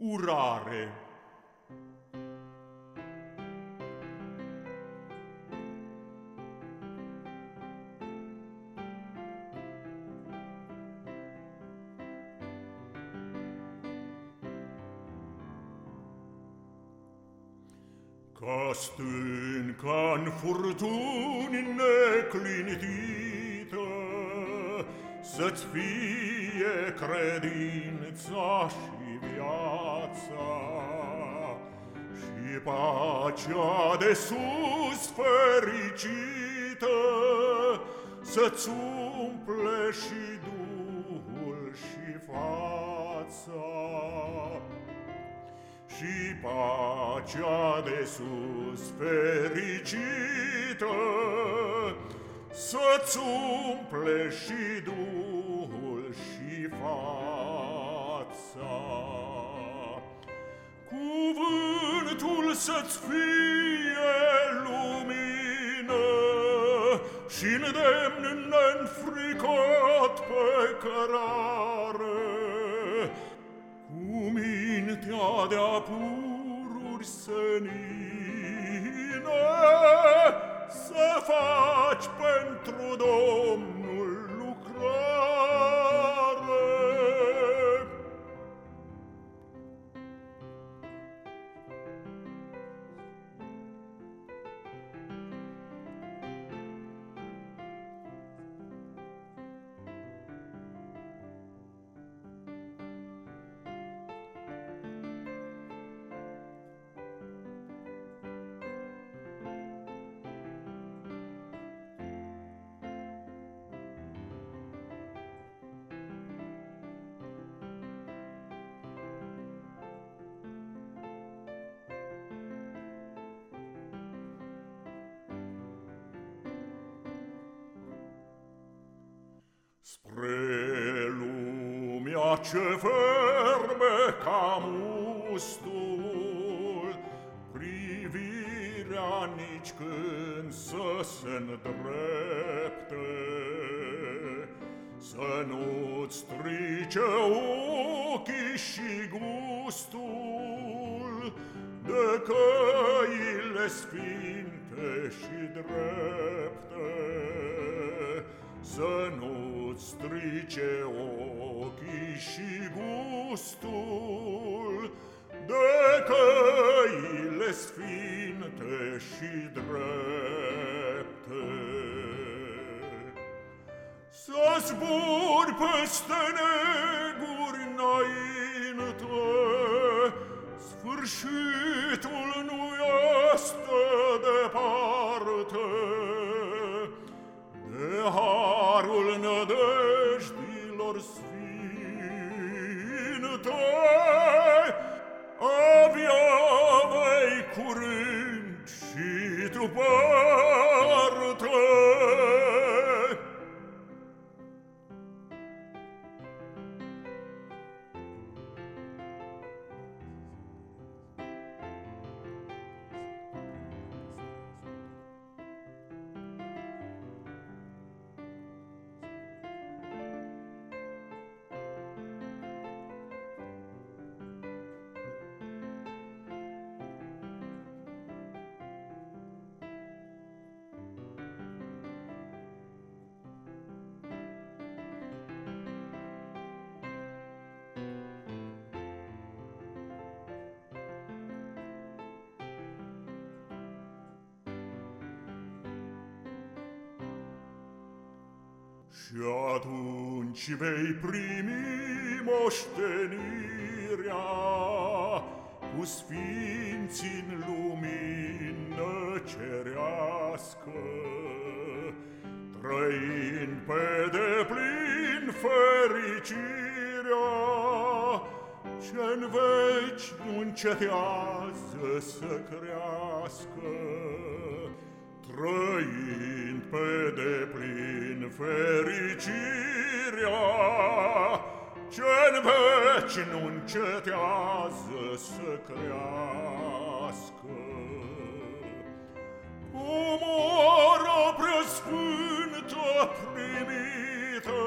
Urare. Ca stânca-n furtuni neclinitită, Să-ți fie credința și viața, Și pacea de sus fericită, Să-ți umple și Duhul și fața. Și pacea de sus fericită Să-ți umple și Duhul și fața. să-ți fie lumină și îndemn neînfricat pe cărare. Cu mintea de-a pururi senină să faci pentru Domnul Spre lumea ce ferme ca mustul, Privirea nici când să se îndrepte, Să nu-ți strice ochii și gustul De căile sfinte și drepte, Să nu strice ochii și gustul De căile sfinte și drepte. Să zbor peste neguri înainte, Sfârșitul nu te aveai curând și tu păi Și atunci vei primi moștenirea Cu sfinții în lumină cerească, Trăind pe deplin fericirea, Ce-n veci nu încetează să crească, Trăind pe deplin fericirea ce-n veci nu încetează să crească. Umora preasfântă primită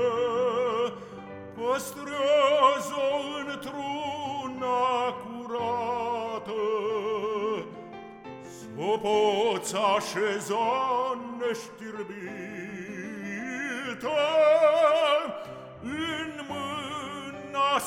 păstrează-o într-una curată să poți așeza neștirbită Sfântă, în mâna.